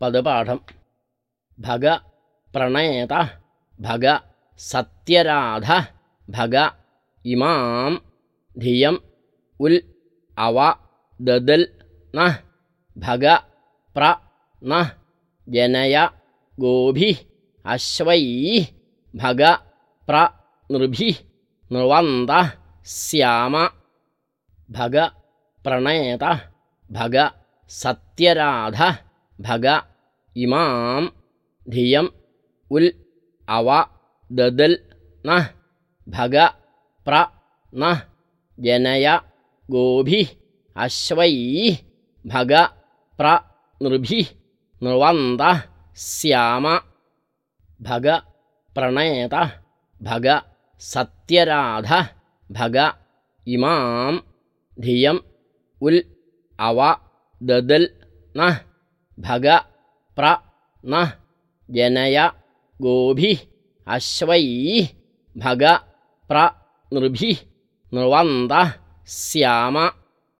പദപാഠം. ഭഗ പ്രണേത ഭഗ സത്യരാധ ഭഗ ഇമാം ധിയം ഉൽ അവ ദദൽ ന ഭഗ പ്ര ന ജനയ ഗോഭി അശ്വൈ ഭഗ പ്ര നൃഭി നൃവന്ത ശ്യാമ ഭഗ പ്രണേത ഭഗ സത്യരാധ ഭഗ ഇമാം ധിയം ഉൽ അവ ദദൽ ന ഭഗ പ്ര ന ജനയ ഗോഭി അശ്വൈ ഭഗ പ്ര നൃഭി നൃവന്ത ശ്യാമ ഭഗ പ്രണേത ഭഗ സത്യരാധ ഭഗ ഇമാം ധിയം ഉൽ അവ ദദൽ ന ഭഗ പ്ര ന ജനയ ഗോഭി അശ്വൈ ഭഗ പ്ര നൃഭി നൃവന്ത സ്യാമ